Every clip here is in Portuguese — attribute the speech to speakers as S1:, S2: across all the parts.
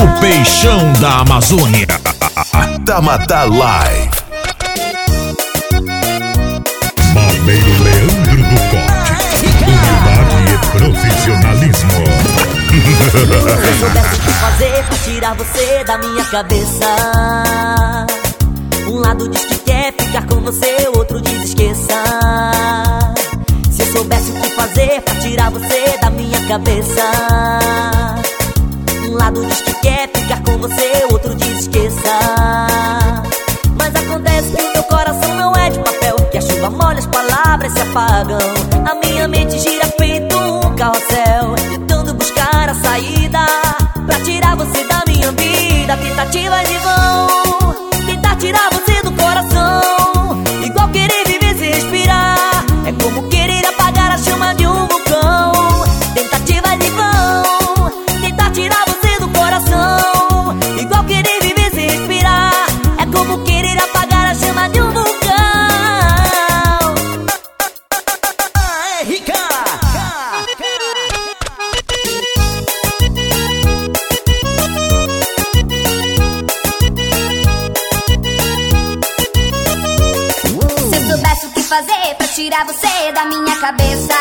S1: O peixão da Amazônia. Tamatá Live.
S2: Barbeiro Leandro do Corte. Humildade e profissionalismo.
S3: Se eu soubesse o que fazer pra tirar você da minha cabeça. Um lado diz que quer ficar com você, o outro diz esqueça. Se eu soubesse o que fazer pra tirar você da minha cabeça. Um lado diz que quer ficar com você, outro diz esqueça. Mas acontece que o meu coração não é de papel. Que a chuva molha, as palavras se apagam.
S4: Fazer pra tirar você da minha cabeça.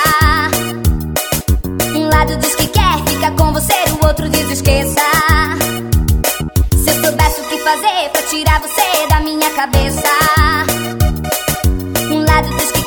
S4: Um lado diz que quer ficar com você, o outro diz esqueça. Se eu soubesse o que fazer pra tirar você da minha cabeça. Um lado diz que